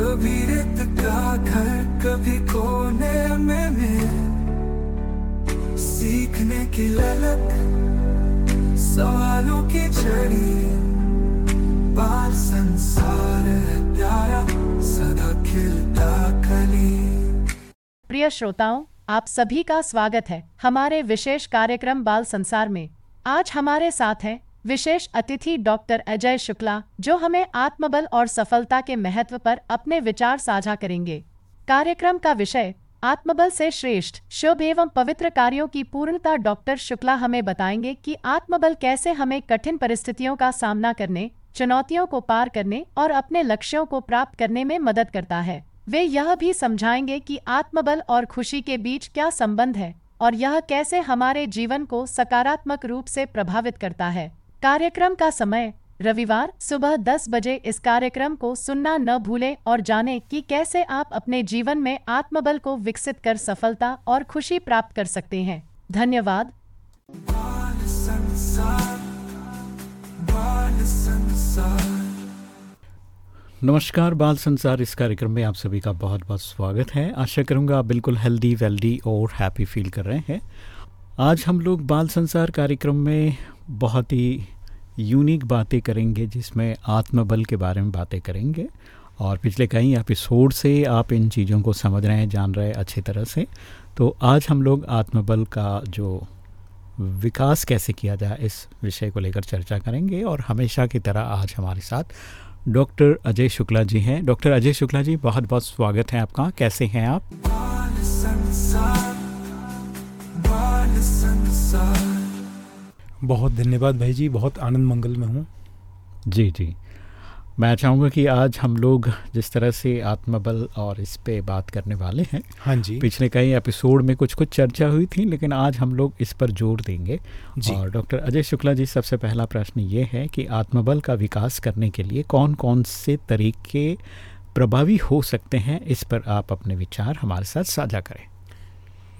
कभी रेत का घर, कभी कोने में मैं। सीखने की ललक, सवालों की छड़ी बाल संसार प्यारा, सदा खिलता कली। प्रिय श्रोताओं, आप सभी का स्वागत है हमारे विशेष कार्यक्रम बाल संसार में। आज हमारे साथ हैं विशेष अतिथि डॉक्टर अजय शुक्ला, जो हमें आत्मबल और सफलता के महत्व पर अपने विचार साझा करेंगे। कार्यक्रम का विषय, आत्मबल से श्रेष्ठ, शुभ एवं पवित्र कार्यों की पूर्णता डॉक्टर शुक्ला हमें बताएँगे कि आत्मबल कैसे हमें कठिन परिस्थितियों का सामना करने, चुनौतियों को पार करने और अपने लक्ष्यों को प्राप्त करने में मदद करता है। वे यह भी समझाएँगे कि आत्मबल और खुशी के बीच क्या संबंध है और यह कैसे हमारे जीवन को सकारात्मक रूप से प्रभावित करता है। कार्यक्रम का समय, रविवार, सुबह 10 बजे इस कार्यक्रम को सुनना न भूलें और जानें कि कैसे आप अपने जीवन में आत्मबल को विकसित कर सफलता और खुशी प्राप्त कर सकते हैं। धन्यवाद। नमस्कार, बाल संसार। इस कार्यक्रम में आप सभी का बहुत बहुत स्वागत है। आशा करूँगा आप बिल्कुल हेल्दी वेल्दी और हैप्पी फील कर रहे हैं। आज हम लोग बाल संसार कार्यक्रम में बहुत ही यूनिक बातें करेंगे, जिसमें आत्मबल के बारे में बातें करेंगे। और पिछले कई एपिसोड से आप इन चीज़ों को समझ रहे हैं, जान रहे हैं अच्छी तरह से। तो आज हम लोग आत्मबल का जो विकास कैसे किया जाए, इस विषय को लेकर चर्चा करेंगे। और हमेशा की तरह आज हमारे साथ डॉक्टर अजय शुक्ला जी हैं। डॉक्टर अजय शुक्ला जी बहुत बहुत स्वागत है आपका। कैसे हैं आप? बहुत धन्यवाद भाई जी बहुत आनंद मंगल में हूँ। जी जी। मैं चाहूँगा कि आज हम लोग जिस तरह से आत्मबल और इस पे बात करने वाले हैं हाँ जी। पिछले कई एपिसोड में कुछ कुछ चर्चा हुई थी लेकिन आज हम लोग इस पर ज़ोर देंगे। जी। और डॉक्टर अजय शुक्ला जी सबसे पहला प्रश्न ये है कि आत्मबल का विकास करने के लिए कौन कौन से तरीके प्रभावी हो सकते हैं इस पर आप अपने विचार हमारे साथ साझा करें।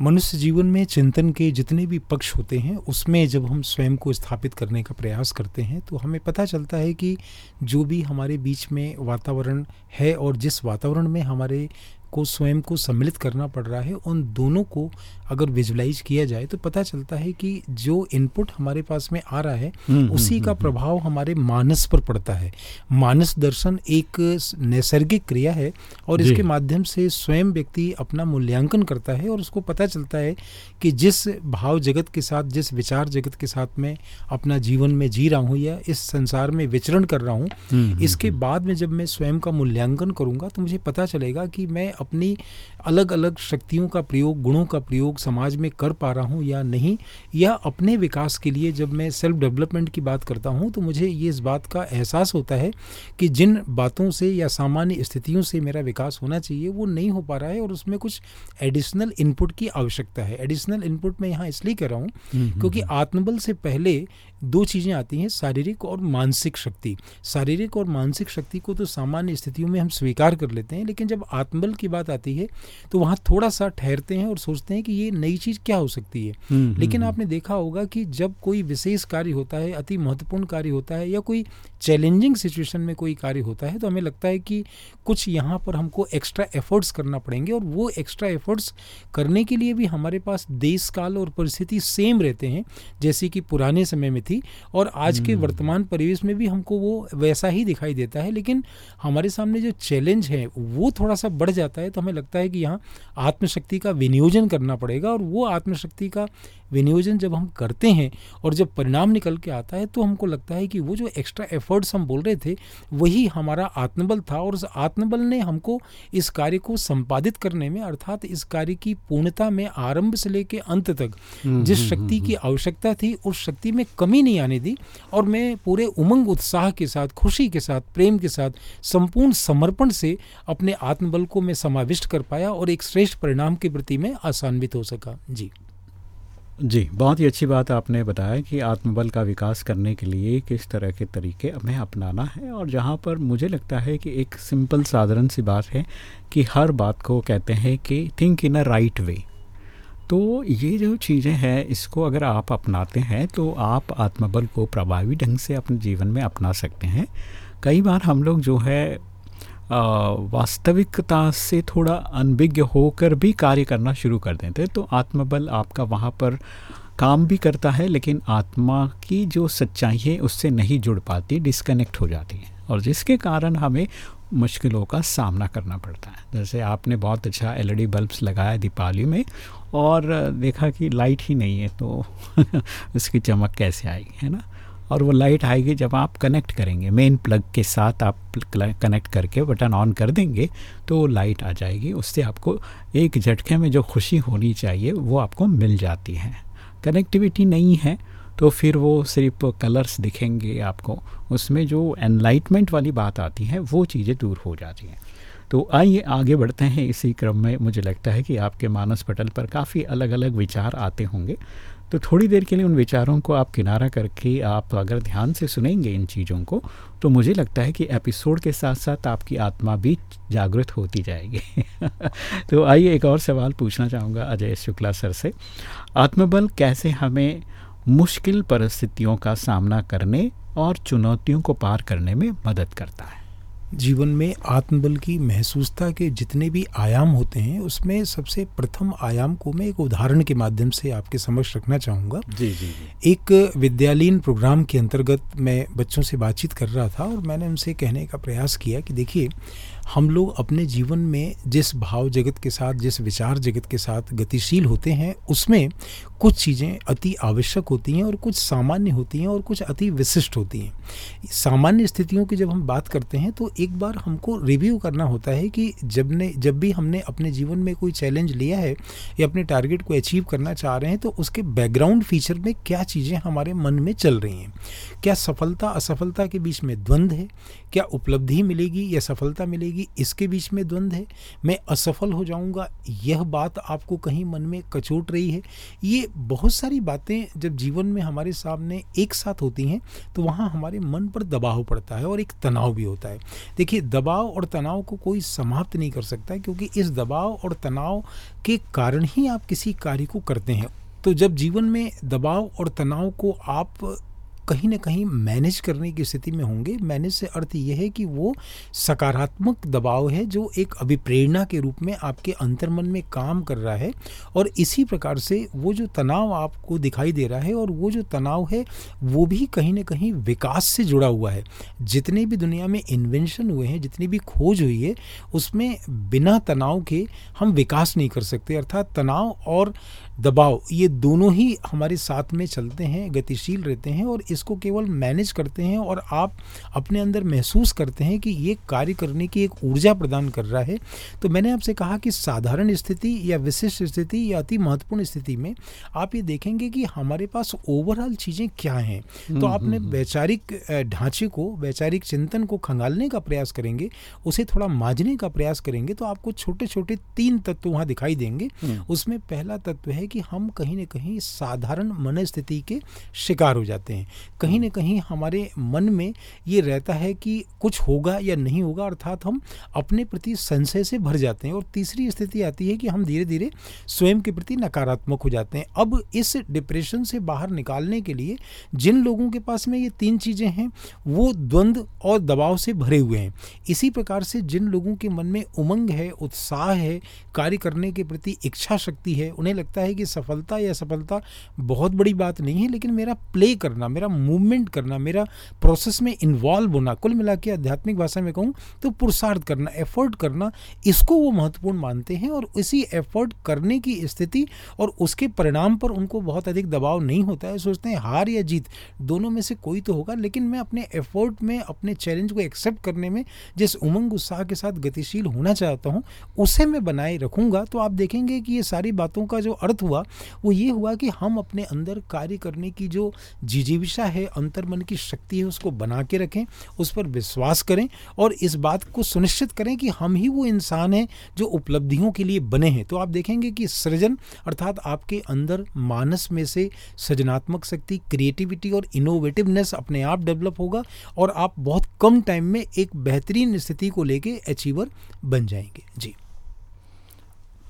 मनुष्य जीवन में चिंतन के जितने भी पक्ष होते हैं, उसमें जब हम स्वयं को स्थापित करने का प्रयास करते हैं तो हमें पता चलता है कि जो भी हमारे बीच में वातावरण है और जिस वातावरण में हमारे को स्वयं को सम्मिलित करना पड़ रहा है उन दोनों को अगर विजुलाइज किया जाए तो पता चलता है कि जो इनपुट हमारे पास में आ रहा है हम्म, उसी हम्म, का हम्म, प्रभाव हमारे मानस पर पड़ता है। मानस दर्शन एक नैसर्गिक क्रिया है और इसके माध्यम से स्वयं व्यक्ति अपना मूल्यांकन करता है और उसको पता चलता है कि जिस भाव जगत के साथ जिस विचार जगत के साथ में अपना जीवन में जी रहा हूँ या इस संसार में विचरण कर रहा हूँ इसके बाद में जब मैं स्वयं का मूल्यांकन करूँगा तो मुझे पता चलेगा कि मैं अपनी अलग अलग शक्तियों का प्रयोग गुणों का प्रयोग समाज में कर पा रहा हूँ या नहीं या अपने विकास के लिए जब मैं सेल्फ डेवलपमेंट की बात करता हूँ तो मुझे ये इस बात का एहसास होता है कि जिन बातों से या सामान्य स्थितियों से मेरा विकास होना चाहिए वो नहीं हो पा रहा है और उसमें कुछ एडिशनल इनपुट की आवश्यकता है। एडिशनल इनपुट मैं यहाँ इसलिए कह रहा हूँ हम्म, क्योंकि आत्मबल से पहले दो चीज़ें आती हैं शारीरिक और मानसिक शक्ति। शारीरिक और मानसिक शक्ति को तो सामान्य स्थितियों में हम स्वीकार कर लेते हैं लेकिन जब आत्मबल की बात आती है तो वहाँ थोड़ा सा ठहरते हैं और सोचते हैं कि ये नई चीज़ क्या हो सकती है। हम्म, लेकिन हम्म, आपने देखा होगा कि जब कोई विशेष कार्य होता है अति महत्वपूर्ण कार्य होता है या कोई चैलेंजिंग सिचुएशन में कोई कार्य होता है तो हमें लगता है कि कुछ यहाँ पर हमको एक्स्ट्रा एफर्ट्स करना पड़ेंगे और वो एक्स्ट्रा एफर्ट्स करने के लिए भी हमारे पास देश काल और परिस्थिति सेम रहते हैं जैसे कि पुराने समय में थी और आज के हम्म। वर्तमान परिवेश में भी हमको वो वैसा ही दिखाई देता है लेकिन हमारे सामने जो चैलेंज है वो थोड़ा सा बढ़ जाता है तो हमें लगता है कि यहाँ आत्मशक्ति का विनियोजन करना पड़ेगा और वो आत्मशक्ति का विनियोजन जब हम करते हैं और जब परिणाम निकल के आता है तो हमको लगता है कि वो जो एक्स्ट्रा एफर्ट्स हम बोल रहे थे वही हमारा आत्मबल था और उस आत्मबल ने हमको इस कार्य को संपादित करने में अर्थात इस कार्य की पूर्णता में आरंभ से लेकर अंत तक हम्म, जिस हम्म, शक्ति हम्म, की आवश्यकता थी उस शक्ति में कमी नहीं आने दी और मैं पूरे उमंग उत्साह के साथ खुशी के साथ प्रेम के साथ संपूर्ण समर्पण से अपने आत्मबल को मैं समाविष्ट कर पाया और एक श्रेष्ठ परिणाम के प्रति मैं आसान्वित हो सका। जी। जी, बहुत ही अच्छी बात आपने बताया कि आत्मबल का विकास करने के लिए किस तरह के तरीके हमें अपनाना है और जहाँ पर मुझे लगता है कि एक सिंपल साधारण सी बात है कि हर बात को कहते हैं कि think in a right way तो ये जो चीज़ें हैं, इसको अगर आप अपनाते हैं तो आप आत्मबल को प्रभावी ढंग से अपने जीवन में अपना सकते हैं। कई बार हम लोग जो है वास्तविकता से थोड़ा अनभिज्ञ होकर भी कार्य करना शुरू कर देते हैं। तो आत्मबल आपका वहाँ पर काम भी करता है, लेकिन आत्मा की जो सच्चाई है, उससे नहीं जुड़ पाती डिस्कनेक्ट हो जाती है। और जिसके कारण हमें मुश्किलों का सामना करना पड़ता है। जैसे आपने बहुत अच्छा एलईडी बल्ब्स लगाया दीपावली में, और देखा कि लाइट ही नहीं है तो इसकी चमक कैसे आएगी, है ना? और वो लाइट आएगी जब आप कनेक्ट करेंगे। मेन प्लग के साथ आप कनेक्ट करके बटन ऑन कर देंगे तो वो लाइट आ जाएगी। उससे आपको एक झटके में जो खुशी होनी चाहिए, वो आपको मिल जाती है। कनेक्टिविटी नहीं है तो फिर वो सिर्फ़ कलर्स दिखेंगे आपको। उसमें जो एनलाइटमेंट वाली बात आती है, वो चीज़ें दूर हो जाती हैं। तो आइए आगे बढ़ते हैं। इसी क्रम में मुझे लगता है कि आपके मानस पटल पर काफ़ी अलग अलग विचार आते होंगे। तो थोड़ी देर के लिए उन विचारों को आप किनारा करके आप अगर ध्यान से सुनेंगे इन चीज़ों को तो मुझे लगता है कि एपिसोड के साथ साथ आपकी आत्मा भी जागृत होती जाएगी। तो आइए एक और सवाल पूछना चाहूँगा अजय शुक्ला सर से। आत्मबल कैसे हमें मुश्किल परिस्थितियों का सामना करने और चुनौतियों को पार करने में मदद करता है? जीवन में आत्मबल की महसूसता के जितने भी आयाम होते हैं उसमें सबसे प्रथम आयाम को मैं एक उदाहरण के माध्यम से आपके समक्ष रखना चाहूँगा। जी जी जी। एक विद्यालयीन प्रोग्राम के अंतर्गत मैं बच्चों से बातचीत कर रहा था और मैंने उनसे कहने का प्रयास किया कि देखिए हम लोग अपने जीवन में जिस भाव जगत के साथ जिस विचार जगत के साथ गतिशील होते हैं उसमें कुछ चीज़ें अति आवश्यक होती हैं और कुछ सामान्य होती हैं और कुछ अति विशिष्ट होती हैं। सामान्य स्थितियों की जब हम बात करते हैं तो एक बार हमको रिव्यू करना होता है कि जब ने, जब भी हमने अपने जीवन में कोई चैलेंज लिया है या अपने टारगेट को अचीव करना चाह रहे हैं तो उसके बैकग्राउंड फीचर में क्या चीज़ें हमारे मन में चल रही हैं? क्या सफलता, असफलता के बीच में द्वंद्व है? क्या उपलब्धि मिलेगी या सफलता मिलेगी? इसके बीच में द्वंद्व है? मैं असफल हो जाऊँगा? यह बात आपको कहीं मन में कचोट रही है? ये बहुत सारी बातें जब जीवन में हमारे सामने एक साथ होती हैं तो वहाँ हमारे मन पर दबाव पड़ता है और एक तनाव भी होता है। देखिए, दबाव और तनाव को कोई समाप्त नहीं कर सकता क्योंकि इस दबाव और तनाव के कारण ही आप किसी कार्य को करते हैं। तो जब जीवन में दबाव और तनाव को आप कहीं ना कहीं मैनेज करने की स्थिति में होंगे। मैनेज से अर्थ यह है कि वो सकारात्मक दबाव है जो एक अभिप्रेरणा के रूप में आपके अंतर्मन में काम कर रहा है और इसी प्रकार से वो जो तनाव आपको दिखाई दे रहा है और वो जो तनाव है, वो भी कहीं ना कहीं विकास से जुड़ा हुआ है। जितने भी दुनिया में इन्वेंशन हुए हैं, जितनी भी खोज हुई है, उसमें बिना तनाव के हम विकास नहीं कर सकते। अर्थात तनाव और दबाव ये दोनों ही हमारे साथ में चलते हैं गतिशील रहते हैं और इसको केवल मैनेज करते हैं और आप अपने अंदर महसूस करते हैं कि ये कार्य करने की एक ऊर्जा प्रदान कर रहा है। तो मैंने आपसे कहा कि साधारण स्थिति या विशिष्ट स्थिति या अति महत्वपूर्ण स्थिति में आप ये देखेंगे कि हमारे पास ओवरऑल चीज़ें क्या हैं। तो आपने वैचारिक ढांचे को वैचारिक चिंतन को खंगालने का प्रयास करेंगे उसे थोड़ा माजने का प्रयास करेंगे तो आपको छोटे छोटे तीन तत्व वहाँ दिखाई देंगे। उसमें पहला तत्व है कि हम कहीं ना कहीं साधारण मन स्थिति के शिकार हो जाते हैं। कहीं ना कहीं हमारे मन में ये रहता है कि कुछ होगा या नहीं होगा, अर्थात हम अपने प्रति संशय से भर जाते हैं और तीसरी स्थिति आती है कि हम धीरे धीरे स्वयं के प्रति नकारात्मक हो जाते हैं। अब इस डिप्रेशन से बाहर निकालने के लिए जिन लोगों के पास में ये तीन चीज़ें हैं, वो द्वंद्व और दबाव से भरे हुए हैं। इसी प्रकार से जिन लोगों के मन में उमंग है, उत्साह है, कार्य करने के प्रति इच्छा शक्ति है, उन्हें लगता है कि सफलता या सफलता बहुत बड़ी बात नहीं है, लेकिन मेरा प्ले करना, मेरा मूवमेंट करना, मेरा प्रोसेस में इन्वॉल्व होना, कुल मिला के आध्यात्मिक भाषा में कहूँ तो पुरुषार्थ करना एफर्ट करना, इसको वो महत्वपूर्ण मानते हैं और इसी एफर्ट करने की स्थिति और उसके परिणाम पर उनको बहुत अधिक दबाव नहीं होता है। सोचते हैं हार या जीत, दोनों में से कोई तो होगा, लेकिन मैं अपने एफर्ट में, अपने चैलेंज को एक्सेप्ट करने में जिस उमंग, उत्साह के साथ गतिशील होना चाहता हूँ, उसे मैं बनाए रखूँगा। तो आप देखेंगे कि ये सारी बातों का जो अर्थ हुआ, वो ये हुआ कि हम अपने अंदर कार्य करने की जो जिजीविशा है, अंतर्मन की शक्ति है, उसको बना के रखें, उस पर विश्वास करें और इस बात को सुनिश्चित करें कि हम ही वो इंसान हैं जो उपलब्धियों के लिए बने हैं। तो आप देखेंगे कि सृजन, अर्थात आपके अंदर मानस में से सृजनात्मक शक्ति, क्रिएटिविटी और इनोवेटिवनेस अपने आप डेवलप होगा और आप बहुत कम टाइम में एक बेहतरीन स्थिति को लेके अचीवर बन जाएँगे। जी।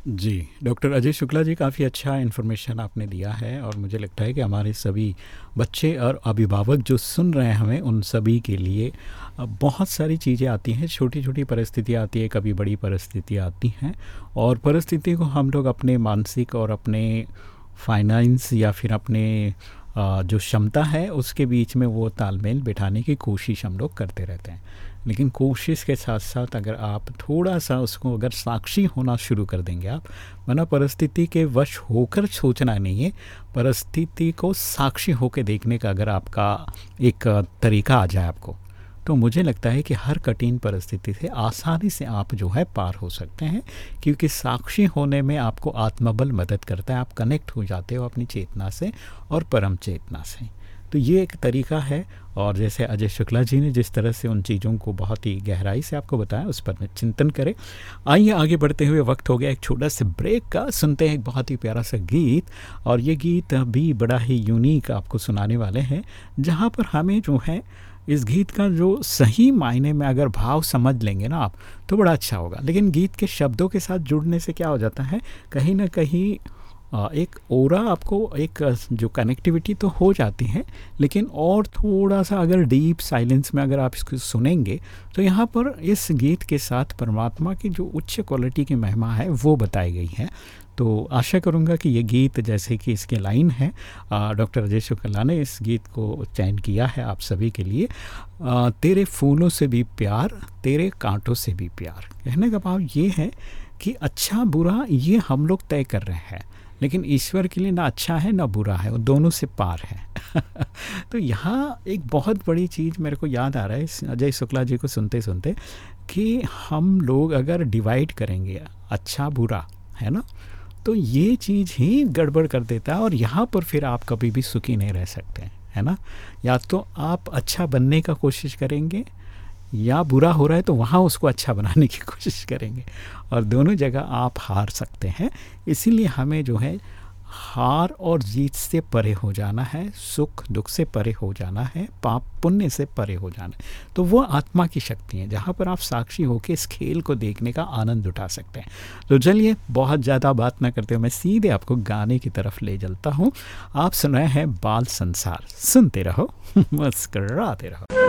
जी, डॉक्टर अजय शुक्ला जी, काफ़ी अच्छा इन्फॉर्मेशन आपने दिया है और मुझे लगता है कि हमारे सभी बच्चे और अभिभावक जो सुन रहे हैं हमें, उन सभी के लिए बहुत सारी चीज़ें आती हैं। छोटी छोटी परिस्थितियाँ आती है, कभी बड़ी परिस्थितियाँ आती हैं और परिस्थिति को हम लोग अपने मानसिक और अपने फाइनेंस या फिर अपने जो क्षमता है, उसके बीच में वो तालमेल बिठाने की कोशिश हम लोग करते रहते हैं। लेकिन कोशिश के साथ साथ अगर आप थोड़ा सा उसको अगर साक्षी होना शुरू कर देंगे आप, वरना परिस्थिति के वश होकर सोचना नहीं है। परिस्थिति को साक्षी होकर देखने का अगर आपका एक तरीका आ जाए आपको तो मुझे लगता है कि हर कठिन परिस्थिति से आसानी से आप जो है पार हो सकते हैं, क्योंकि साक्षी होने में आपको आत्मबल मदद करता है। आप कनेक्ट हो जाते हो अपनी चेतना से और परम चेतना से। तो ये एक तरीका है। और जैसे अजय शुक्ला जी ने जिस तरह से उन चीज़ों को बहुत ही गहराई से आपको बताया, उस पर चिंतन करें। आइए आगे बढ़ते हुए वक्त हो गया, एक छोटा सा ब्रेक का। सुनते हैं एक बहुत ही प्यारा सा गीत। और ये गीत भी बड़ा ही यूनिक आपको सुनाने वाले हैं, जहाँ पर हमें जो है, इस गीत का जो सही मायने में अगर भाव समझ लेंगे ना आप तो बड़ा अच्छा होगा। लेकिन गीत के शब्दों के साथ जुड़ने से क्या हो जाता है, कहीं ना कहीं एक ओरा आपको एक जो कनेक्टिविटी तो हो जाती है लेकिन और थोड़ा सा अगर डीप साइलेंस में अगर आप इसको सुनेंगे तो यहाँ पर इस गीत के साथ परमात्मा की जो उच्च क्वालिटी की महिमा है वो बताई गई है। तो आशा करूँगा कि ये गीत जैसे कि इसके लाइन है डॉक्टर अजय शुक्ला ने इस गीत को चयन किया है आप सभी के लिए। आ, तेरे फूलों से भी प्यार तेरे कांटों से भी प्यार। कहने का भाव ये है कि अच्छा बुरा ये हम लोग तय कर रहे हैं। लेकिन ईश्वर के लिए ना अच्छा है, ना बुरा है, वो दोनों से पार है। तो यहाँ एक बहुत बड़ी चीज़ मेरे को याद आ रहा है अजय शुक्ला जी को सुनते सुनते कि हम लोग अगर डिवाइड करेंगे अच्छा बुरा, है ना? तो ये चीज़ ही गड़बड़ कर देता है और यहाँ पर फिर आप कभी भी सुखी नहीं रह सकते, है ना? या तो आप अच्छा बनने का कोशिश करेंगे, या बुरा हो रहा है तो वहाँ उसको अच्छा बनाने की कोशिश करेंगे। और दोनों जगह आप हार सकते हैं। इसीलिए हमें जो है, हार और जीत से परे हो जाना है, सुख दुख से परे हो जाना है, पाप पुण्य से परे हो जाना है। तो वो आत्मा की शक्ति है, जहाँ पर आप साक्षी होकर इस खेल को देखने का आनंद उठा सकते हैं। तो चलिए, बहुत ज़्यादा बात ना करते हुए मैं सीधे आपको गाने की तरफ़ ले चलता हूँ। आप सुन रहे हैं बाल संसार, सुनते रहो, मुस्कराते रहो।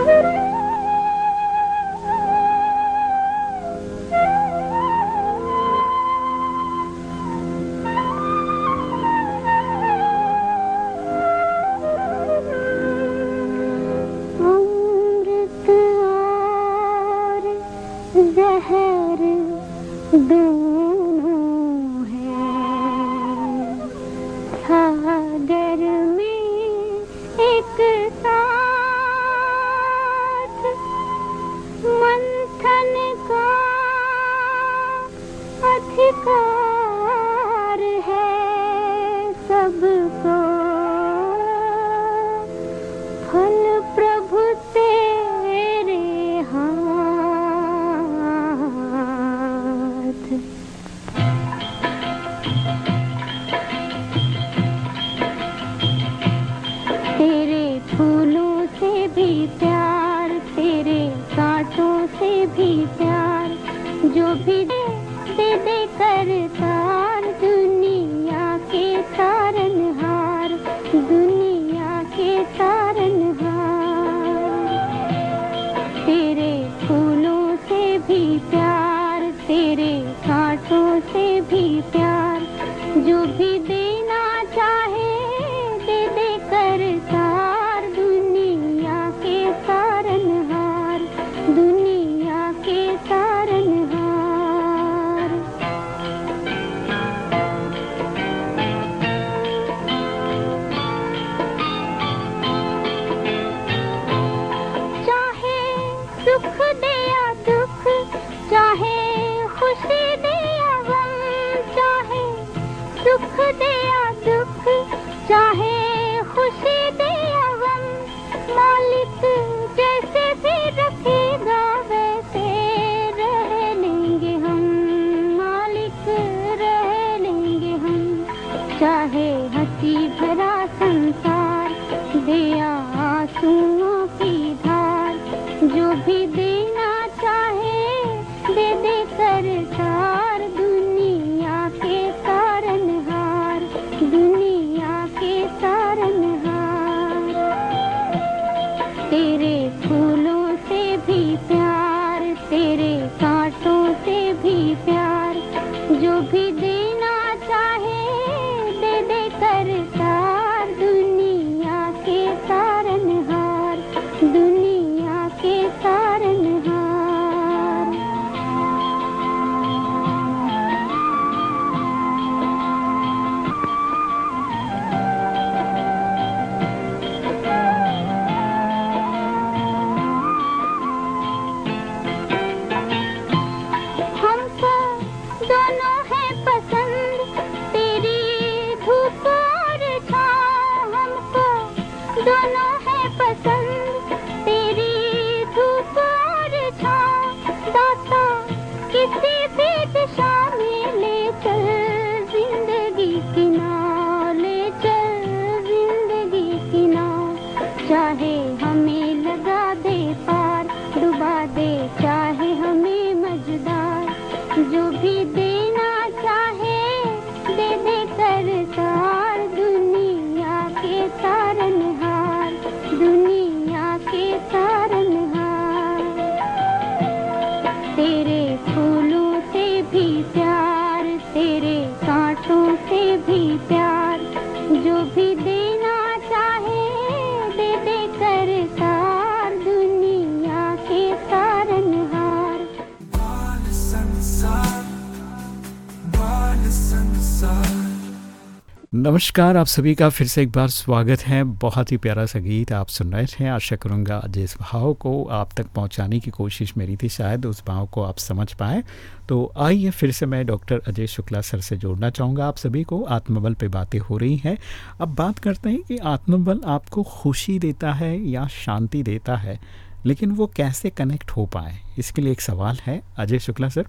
नमस्कार, आप सभी का फिर से एक बार स्वागत है। बहुत ही प्यारा सा गीत आप सुन रहे थे। आशा करूँगा जिस भाव को आप तक पहुँचाने की कोशिश मेरी थी, शायद उस भाव को आप समझ पाए। तो आइए फिर से मैं डॉक्टर अजय शुक्ला सर से जोड़ना चाहूँगा। आप सभी को आत्मबल पे बातें हो रही हैं। अब बात करते हैं कि आत्मबल आपको खुशी देता है या शांति देता है, लेकिन वो कैसे कनेक्ट हो पाए? इसके लिए एक सवाल है। अजय शुक्ला सर,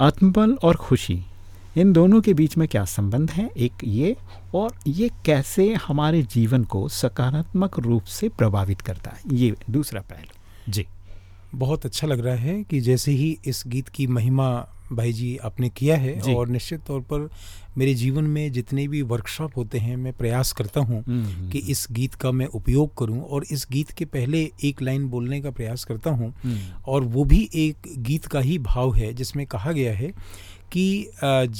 आत्मबल और खुशी इन दोनों के बीच में क्या संबंध है? एक ये और ये कैसे हमारे जीवन को सकारात्मक रूप से प्रभावित करता है? ये दूसरा पहलू। जी। बहुत अच्छा लग रहा है कि जैसे ही इस गीत की महिमा भाई जी आपने किया है। और निश्चित तौर पर मेरे जीवन में जितने भी वर्कशॉप होते हैं मैं प्रयास करता हूँ हम्म, कि इस गीत का मैं उपयोग करूँ और इस गीत के पहले एक लाइन बोलने का प्रयास करता हूँ। हम्म, और वो भी एक गीत का ही भाव है जिसमें कहा गया है कि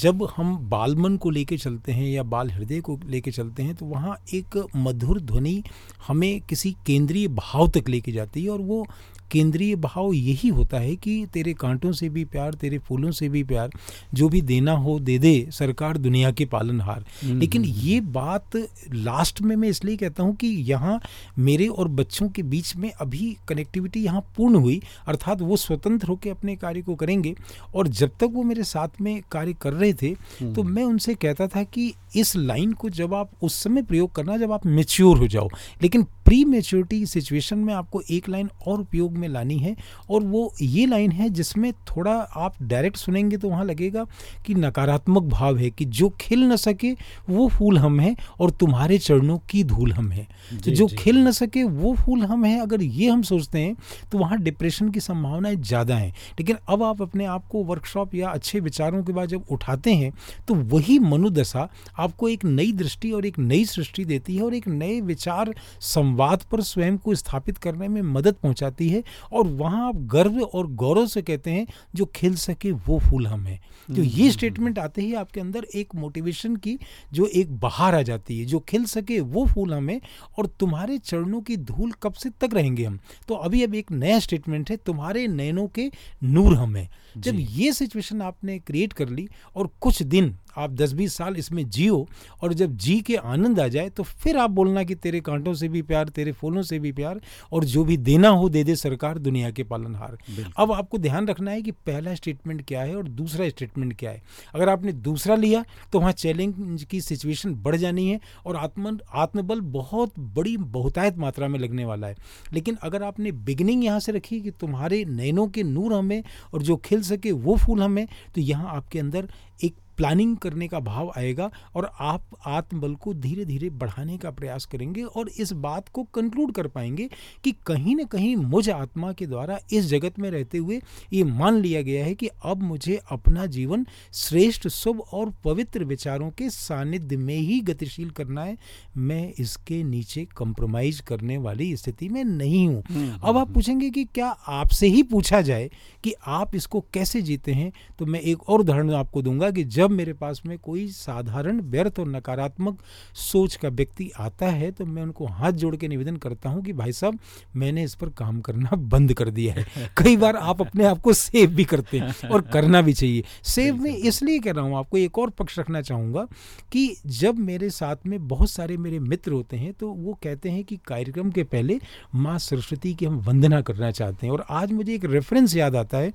जब हम बालमन को लेके चलते हैं या बाल हृदय को लेके चलते हैं तो वहाँ एक मधुर ध्वनि हमें किसी केंद्रीय भाव तक लेके जाती है और वो केंद्रीय भाव यही होता है कि तेरे कांटों से भी प्यार तेरे फूलों से भी प्यार जो भी देना हो दे दे सरकार दुनिया के पालनहार। लेकिन ये बात लास्ट में मैं इसलिए कहता हूँ कि यहाँ मेरे और बच्चों के बीच में अभी कनेक्टिविटी यहाँ पूर्ण हुई अर्थात वो स्वतंत्र होकर अपने कार्य को करेंगे और जब तक वो मेरे साथ में कार्य कर रहे थे तो मैं उनसे कहता था कि इस लाइन को जब आप उस समय प्रयोग करना जब आप मेच्योर हो जाओ। लेकिन प्री मेच्योरिटी सिचुएशन में आपको एक लाइन और उपयोग में लानी है और वो ये लाइन है जिसमें थोड़ा आप डायरेक्ट सुनेंगे तो वहाँ लगेगा कि नकारात्मक भाव है कि जो खिल न सके वो फूल हम हैं और तुम्हारे चरणों की धूल हम हैं। तो जी, जो जी। खिल न सके वो फूल हम हैं। अगर ये हम सोचते हैं तो वहाँ डिप्रेशन की संभावनाएँ ज़्यादा हैं। लेकिन अब आप अपने आप को वर्कशॉप या अच्छे विचारों के बाद जब उठाते हैं तो वही मनोदशा आपको एक नई दृष्टि और एक नई सृष्टि देती है और एक नए विचार संवाद पर स्वयं को स्थापित करने में मदद पहुंचाती है और वहाँ आप गर्व और गौरव से कहते हैं जो खिल सके वो फूल हम हैं। तो ये स्टेटमेंट आते ही आपके अंदर एक मोटिवेशन की जो एक बहार आ जाती है जो खिल सके वो फूल हमें और तुम्हारे चरणों की धूल कब से तक रहेंगे हम? तो अभी अब एक नया स्टेटमेंट है तुम्हारे नयनों के नूर हम हैं। जब ये सिचुएशन आपने क्रिएट कर ली और कुछ दिन आप 10-20 साल इसमें जियो और जब जी के आनंद आ जाए तो फिर आप बोलना कि तेरे कांटों से भी प्यार तेरे फूलों से भी प्यार और जो भी देना हो दे दे सरकार दुनिया के पालनहार। अब आपको ध्यान रखना है कि पहला स्टेटमेंट क्या है और दूसरा स्टेटमेंट क्या है। अगर आपने दूसरा लिया तो वहाँ चैलेंज की सिचुएशन बढ़ जानी है और आत्म आत्मबल बहुत बड़ी बहुतायत मात्रा में लगने वाला है। लेकिन अगर आपने बिगनिंग यहाँ से रखी कि तुम्हारे नैनों के नूर हमें और जो खिल सके वो फूल हमें तो यहाँ आपके अंदर एक प्लानिंग करने का भाव आएगा और आप आत्मबल को धीरे धीरे बढ़ाने का प्रयास करेंगे और इस बात को कंक्लूड कर पाएँगे कि कहीं ना कहीं मुझ आत्मा के द्वारा इस जगत में रहते हुए ये मान लिया गया है कि अब मुझे अपना जीवन श्रेष्ठ शुभ और पवित्र विचारों के सानिध्य में ही गतिशील करना है। मैं इसके नीचे कंप्रोमाइज करने वाली स्थिति में नहीं हूँ। अब आप पूछेंगे कि क्या आपसे ही पूछा जाए कि आप इसको कैसे जीते हैं? तो मैं एक और उदाहरण आपको दूँगा कि जब मेरे पास में कोई साधारण व्यर्थ और नकारात्मक सोच का व्यक्ति आता है तो मैं उनको हाथ जोड़ के निवेदन करता हूँ कि भाई साहब मैंने इस पर काम करना बंद कर दिया है। कई बार आप अपने आप को सेव भी करते हैं और करना भी चाहिए। सेव में इसलिए कह रहा हूँ आपको एक और पक्ष रखना चाहूँगा कि जब मेरे साथ में बहुत सारे मेरे मित्र होते हैं तो वो कहते हैं कि कार्यक्रम के पहले माँ सरस्वती की हम वंदना करना चाहते हैं। और आज मुझे एक रेफरेंस याद आता है।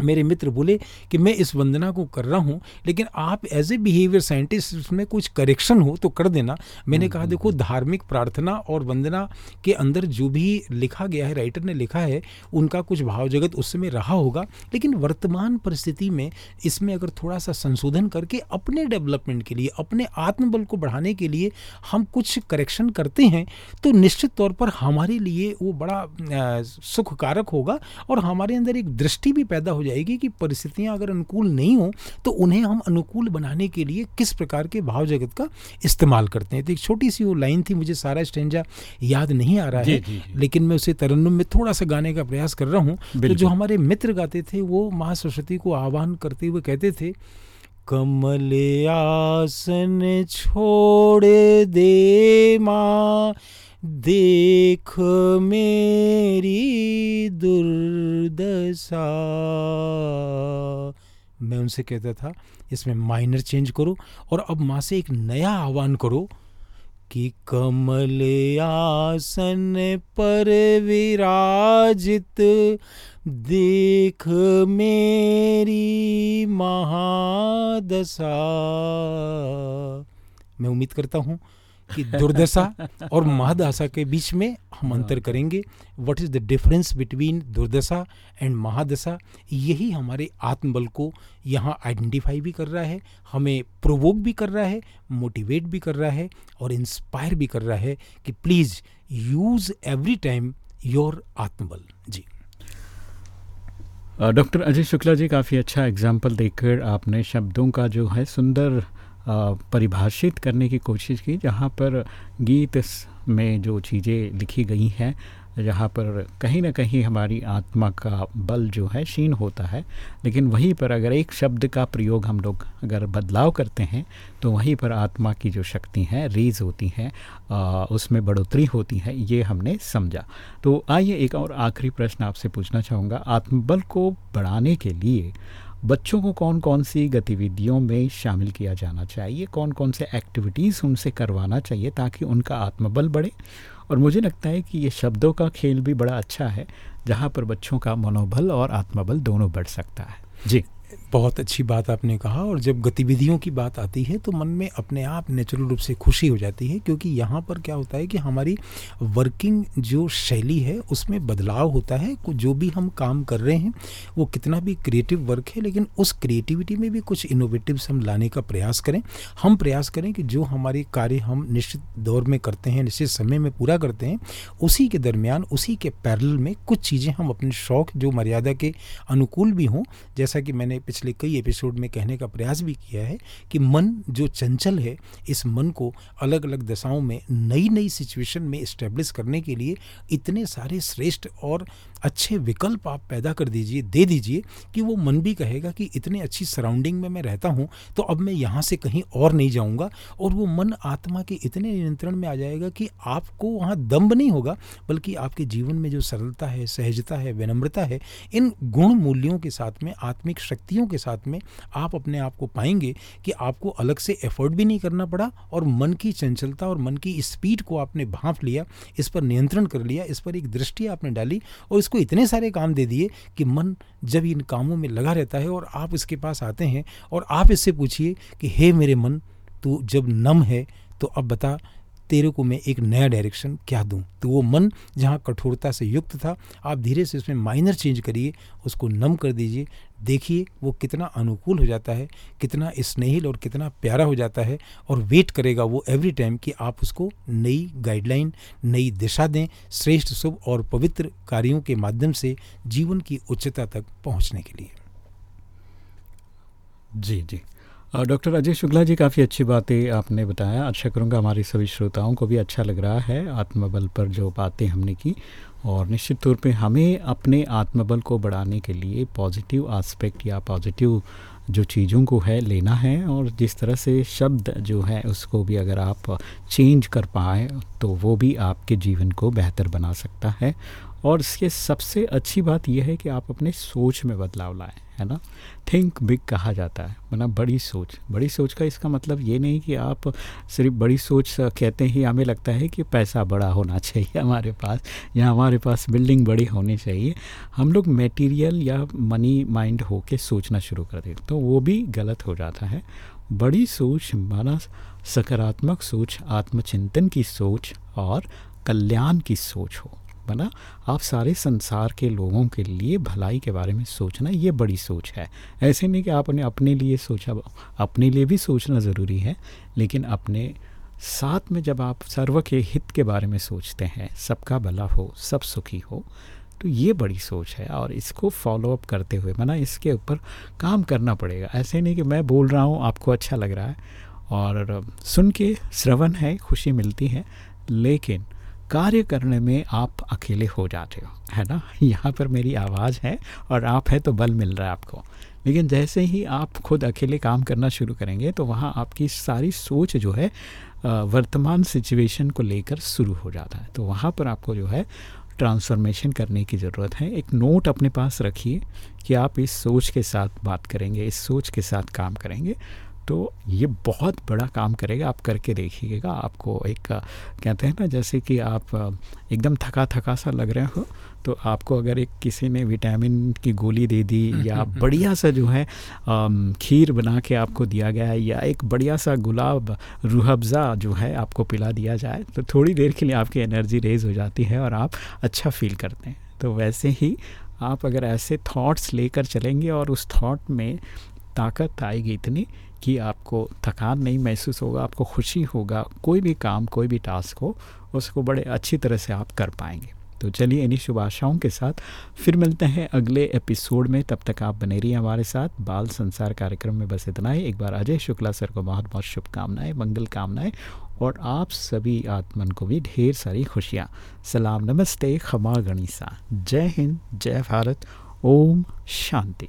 मेरे मित्र बोले कि मैं इस वंदना को कर रहा हूँ लेकिन आप एज ए बिहेवियर साइंटिस्ट उसमें कुछ करेक्शन हो तो कर देना। मैंने कहा देखो धार्मिक प्रार्थना और वंदना के अंदर जो भी लिखा गया है राइटर ने लिखा है उनका कुछ भाव जगत उस समय रहा होगा। लेकिन वर्तमान परिस्थिति में इसमें अगर थोड़ा सा संशोधन करके अपने डेवलपमेंट के लिए अपने आत्मबल को बढ़ाने के लिए हम कुछ करेक्शन करते हैं तो निश्चित तौर पर हमारे लिए वो बड़ा सुखकारक होगा और हमारे अंदर एक दृष्टि भी पैदा हो जाएगी कि परिस्थितियाँ अगर अनुकूल नहीं हो तो उन्हें हम अनुकूल बनाने के लिए किस प्रकार के भाव जगत का इस्तेमाल करते हैं। तो एक छोटी सी वो लाइन थी मुझे सारा स्टेंजा याद नहीं आ रहा है जी, जी. लेकिन मैं उसे तरन्नुम में थोड़ा सा गाने का प्रयास कर रहा हूँ। तो जो हमारे मित्र गाते थे वो माँ सरस्वती को आह्वान करते हुए कहते थे कमल आसन छोड़ दे माँ देख मेरी दुर्दशा। मैं उनसे कहता था, इसमें माइनर चेंज करो और अब माँ से एक नया आह्वान करो कि कमल आसन पर विराजित, देख मेरी महादशा। मैं उम्मीद करता हूँ कि दुर्दशा और महादशा के बीच में हम हाँ। अंतर करेंगे। What is the difference between durdasha and mahadasha? यही हमारे आत्मबल को यहाँ आइडेंटिफाई भी कर रहा है हमें प्रोवोक भी कर रहा है मोटिवेट भी कर रहा है और इंस्पायर भी कर रहा है कि please use every time your atmabal. Ji. Doctor Ajay Shukla ji काफ़ी अच्छा एग्ज़ाम्पल देकर आपने शब्दों का जो है सुंदर परिभाषित करने की कोशिश की, जहाँ पर गीत में जो चीज़ें लिखी गई हैं, जहाँ पर कहीं ना कहीं हमारी आत्मा का बल जो है क्षीण होता है, लेकिन वहीं पर अगर एक शब्द का प्रयोग हम लोग अगर बदलाव करते हैं तो वहीं पर आत्मा की जो शक्ति है, रेज होती हैं उसमें बढ़ोतरी होती है, ये हमने समझा। तो आइए एक और आखिरी प्रश्न आपसे पूछना चाहूँगा, आत्मबल को बढ़ाने के लिए बच्चों को कौन कौन सी गतिविधियों में शामिल किया जाना चाहिए? कौन कौन से एक्टिविटीज़ उनसे करवाना चाहिए ताकि उनका आत्मबल बढ़े? और मुझे लगता है कि ये शब्दों का खेल भी बड़ा अच्छा है, जहाँ पर बच्चों का मनोबल और आत्मबल दोनों बढ़ सकता है। जी। बहुत अच्छी बात आपने कहा और जब गतिविधियों की बात आती है तो मन में अपने आप नेचुरल रूप से खुशी हो जाती है क्योंकि यहाँ पर क्या होता है कि हमारी वर्किंग जो शैली है उसमें बदलाव होता है। जो भी हम काम कर रहे हैं, वो कितना भी क्रिएटिव वर्क है, लेकिन उस क्रिएटिविटी में भी कुछ इनोवेटिव्स हम लाने का प्रयास करें। हम प्रयास करें कि जो हमारे कार्य हम निश्चित दौर में करते हैं, निश्चित समय में पूरा करते हैं, उसी के दरमियान, उसी के पैरल में कुछ चीज़ें हम अपने शौक, जो मर्यादा के अनुकूल भी हों, जैसा कि मैंने पिछले कई एपिसोड में कहने का प्रयास भी किया है कि मन जो चंचल है, इस मन को अलग अलग दशाओं में नई नई सिचुएशन में इस्टेब्लिश करने के लिए इतने सारे श्रेष्ठ और अच्छे विकल्प आप पैदा कर दीजिए, दे दीजिए कि वो मन भी कहेगा कि इतने अच्छी सराउंडिंग में मैं रहता हूँ तो अब मैं यहाँ से कहीं और नहीं जाऊँगा और वो मन आत्मा के इतने नियंत्रण में आ जाएगा कि आपको वहाँ दम्ब नहीं होगा, बल्कि आपके जीवन में जो सरलता है, सहजता है, विनम्रता है, इन गुण मूल्यों के साथ में, आत्मिक शक्तियों के साथ में आप अपने आप को पाएँगे कि आपको अलग से एफर्ट भी नहीं करना पड़ा और मन की चंचलता और मन की स्पीड को आपने भांप लिया, इस पर नियंत्रण कर लिया, इस पर एक दृष्टि आपने डाली और इसको इतने सारे काम दे दिए कि मन जब इन कामों में लगा रहता है और आप इसके पास आते हैं और आप इससे पूछिए कि, हे मेरे मन, तू जब नम है तो अब बता तेरे को मैं एक नया डायरेक्शन क्या दूँ? तो वो मन जहाँ कठोरता से युक्त था, आप धीरे से उसमें माइनर चेंज करिए, उसको नम कर दीजिए। देखिए वो कितना अनुकूल हो जाता है, कितना स्नेहिल और कितना प्यारा हो जाता है और वेट करेगा वो एवरी टाइम कि आप उसको नई गाइडलाइन नई दिशा दें, श्रेष्ठ, शुभ और पवित्र कार्यों के माध्यम से जीवन की उच्चता तक पहुँचने के लिए। जी जी। डॉक्टर अजय शुक्ला जी, काफ़ी अच्छी बातें आपने बताया। आशा करूँगा हमारे सभी श्रोताओं को भी अच्छा लग रहा है आत्मबल पर जो बातें हमने की और निश्चित तौर पे हमें अपने आत्मबल को बढ़ाने के लिए पॉजिटिव आस्पेक्ट या पॉजिटिव जो चीज़ों को है, लेना है और जिस तरह से शब्द जो है उसको भी अगर आप चेंज कर पाए तो वो भी आपके जीवन को बेहतर बना सकता है। और इसके सबसे अच्छी बात यह है कि आप अपने सोच में बदलाव लाएँ। है ना? थिंक बिग कहा जाता है मतलब बड़ी सोच। बड़ी सोच का इसका मतलब ये नहीं कि आप सिर्फ़ बड़ी सोच कहते ही, हमें लगता है कि पैसा बड़ा होना चाहिए हमारे पास, या हमारे पास बिल्डिंग बड़ी होनी चाहिए। हम लोग मटेरियल या मनी माइंड हो के सोचना शुरू कर देते तो वो भी गलत हो जाता है। बड़ी सोच माना सकारात्मक सोच, आत्मचिंतन की सोच और कल्याण की सोच हो। बना। आप सारे संसार के लोगों के लिए भलाई के बारे में सोचना, ये बड़ी सोच है। ऐसे नहीं कि आपने अपने लिए सोचा, अपने लिए भी सोचना ज़रूरी है, लेकिन अपने साथ में जब आप सर्व के हित के बारे में सोचते हैं, सबका भला हो, सब सुखी हो तो ये बड़ी सोच है और इसको फॉलो अप करते हुए, मना इसके ऊपर काम करना पड़ेगा। ऐसे नहीं कि मैं बोल रहा हूँ, आपको अच्छा लग रहा है और सुन के श्रवण है, खुशी मिलती है, लेकिन कार्य करने में आप अकेले हो जाते हो, है ना? यहाँ पर मेरी आवाज़ है और आप है तो बल मिल रहा है आपको। लेकिन जैसे ही आप खुद अकेले काम करना शुरू करेंगे तो वहाँ आपकी सारी सोच जो है वर्तमान सिचुएशन को लेकर शुरू हो जाता है। तो वहाँ पर आपको जो है, ट्रांसफॉर्मेशन करने की ज़रूरत है। एक नोट अपने पास रखिए कि आप इस सोच के साथ बात करेंगे, इस सोच के साथ काम करेंगे। तो ये बहुत बड़ा काम करेगा। आप करके देखिएगा आपको एक कहते हैं ना जैसे कि आप एकदम थका थका सा लग रहे हो तो आपको अगर एक किसी ने विटामिन की गोली दे दी या बढ़िया सा जो है खीर बना के आपको दिया गया है या एक बढ़िया सा गुलाब रूहब्ज़ा जो है आपको पिला दिया जाए तो थोड़ी देर के लिए आपकी एनर्जी रेज हो जाती है और आप अच्छा फील करते हैं। तो वैसे ही आप अगर ऐसे थॉट्स लेकर चलेंगे और उस थॉट में ताकत आएगी इतनी कि आपको थकान नहीं महसूस होगा, आपको खुशी होगा, कोई भी काम, कोई भी टास्क हो, उसको बड़े अच्छी तरह से आप कर पाएँगे। तो चलिए इन्हीं शुभ आशाओं के साथ फिर मिलते हैं अगले एपिसोड में। तब तक आप बने रहिए हमारे साथ। बाल संसार कार्यक्रम में बस इतना ही। एक बार अजय शुक्ला सर को बहुत बहुत शुभकामनाएँ, मंगल कामनाएँ और आप सभी आत्मन को भी ढेर सारी खुशियाँ। सलाम, नमस्ते, खमा गणिसा। जय हिंद, जय भारत। ओम शांति।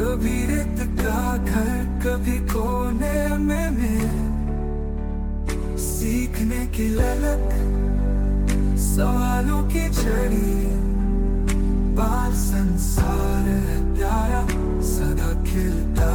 कभी रेत का घर, कभी कोने में मैं सीखने की ललक, सवालों की छड़ी बाल संसार प्यारा, सदा खिलता